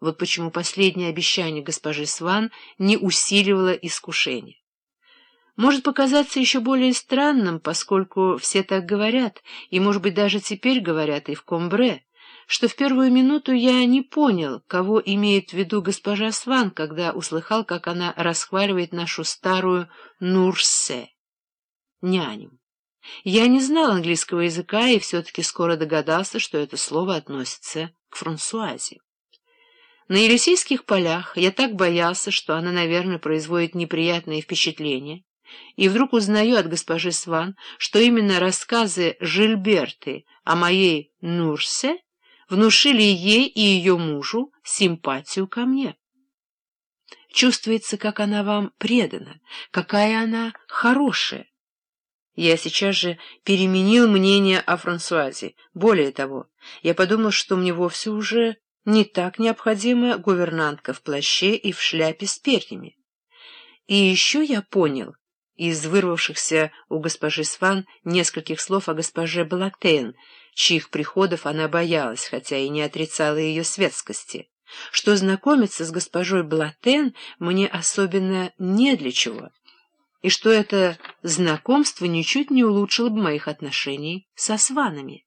Вот почему последнее обещание госпожи Сван не усиливало искушение. Может показаться еще более странным, поскольку все так говорят, и, может быть, даже теперь говорят и в Комбре, что в первую минуту я не понял, кого имеет в виду госпожа Сван, когда услыхал, как она расхваливает нашу старую Нурсе, няню. Я не знал английского языка и все-таки скоро догадался, что это слово относится к Франсуазе. На Елисейских полях я так боялся, что она, наверное, производит неприятные впечатления, и вдруг узнаю от госпожи Сван, что именно рассказы Жильберты о моей Нурсе внушили ей и ее мужу симпатию ко мне. Чувствуется, как она вам предана, какая она хорошая. Я сейчас же переменил мнение о Франсуазе. Более того, я подумал, что мне вовсе уже не так необходима гувернантка в плаще и в шляпе с перьями. И еще я понял, из вырвавшихся у госпожи Сван нескольких слов о госпоже Балактейн, чьих приходов она боялась, хотя и не отрицала ее светскости, что знакомиться с госпожой Блатен мне особенно не для чего, и что это знакомство ничуть не улучшило бы моих отношений со сванами.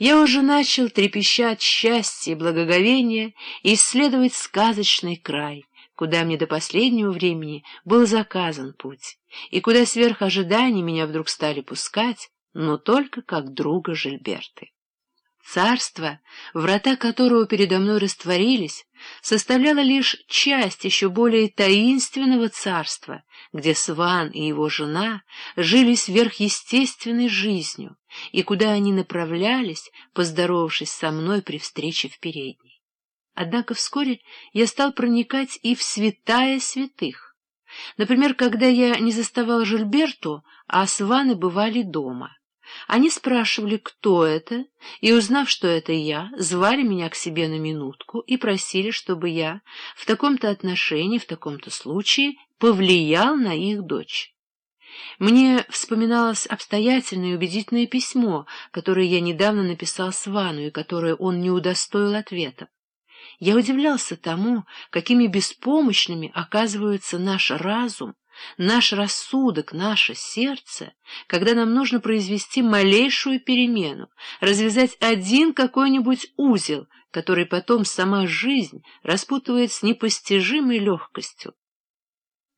Я уже начал счастье и благоговение и исследовать сказочный край, куда мне до последнего времени был заказан путь, и куда сверх ожиданий меня вдруг стали пускать, но только как друга Жильберты. Царство, врата которого передо мной растворились, составляло лишь часть еще более таинственного царства, где Сван и его жена жили сверхъестественной жизнью, и куда они направлялись, поздоровавшись со мной при встрече в передней. Однако вскоре я стал проникать и в святая святых. Например, когда я не заставал Жильберту, а Сваны бывали дома. Они спрашивали, кто это, и, узнав, что это я, звали меня к себе на минутку и просили, чтобы я в таком-то отношении, в таком-то случае повлиял на их дочь. Мне вспоминалось обстоятельное и убедительное письмо, которое я недавно написал Свану и которое он не удостоил ответа. Я удивлялся тому, какими беспомощными оказываются наш разум, наш рассудок, наше сердце, когда нам нужно произвести малейшую перемену, развязать один какой-нибудь узел, который потом сама жизнь распутывает с непостижимой легкостью.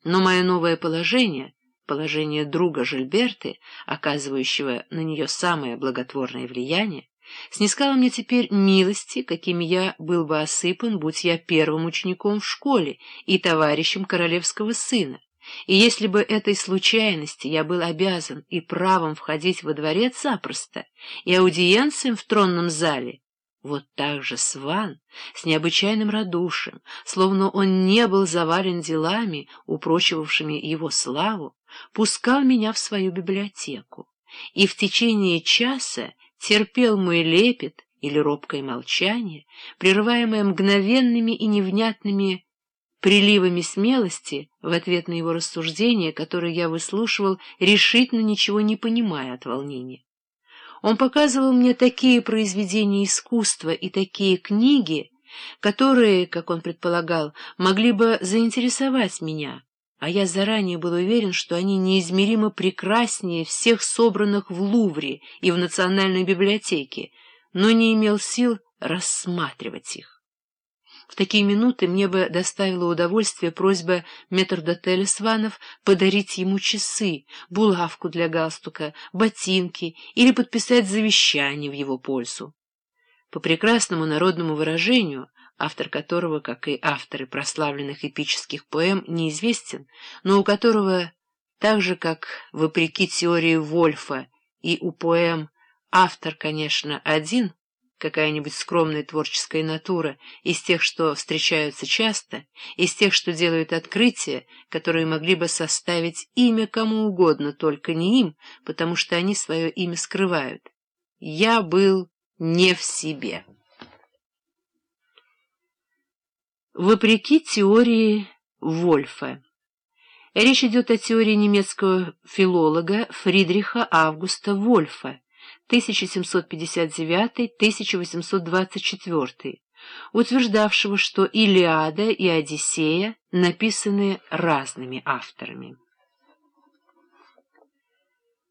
Но мое новое положение, положение друга Жильберты, оказывающего на нее самое благотворное влияние, снискала мне теперь милости, какими я был бы осыпан, будь я первым учеником в школе и товарищем королевского сына. И если бы этой случайности я был обязан и правом входить во дворец запросто, и аудиенциям в тронном зале, вот так же Сван, с необычайным радушием, словно он не был завален делами, упрочивавшими его славу, пускал меня в свою библиотеку, и в течение часа терпел мой лепет или робкое молчание, прерываемое мгновенными и невнятными приливами смелости в ответ на его рассуждения, которые я выслушивал, решительно ничего не понимая от волнения. Он показывал мне такие произведения искусства и такие книги, которые, как он предполагал, могли бы заинтересовать меня, а я заранее был уверен, что они неизмеримо прекраснее всех собранных в Лувре и в Национальной библиотеке, но не имел сил рассматривать их. В такие минуты мне бы доставило удовольствие просьба метрдотеля Сванов подарить ему часы, булавку для галстука, ботинки или подписать завещание в его пользу. По прекрасному народному выражению — автор которого, как и авторы прославленных эпических поэм, неизвестен, но у которого, так же как вопреки теории Вольфа и у поэм, автор, конечно, один, какая-нибудь скромная творческая натура, из тех, что встречаются часто, из тех, что делают открытия, которые могли бы составить имя кому угодно, только не им, потому что они свое имя скрывают. Я был не в себе. Вопреки теории Вольфа. Речь идет о теории немецкого филолога Фридриха Августа Вольфа 1759-1824, утверждавшего, что «Илиада» и «Одиссея» написаны разными авторами.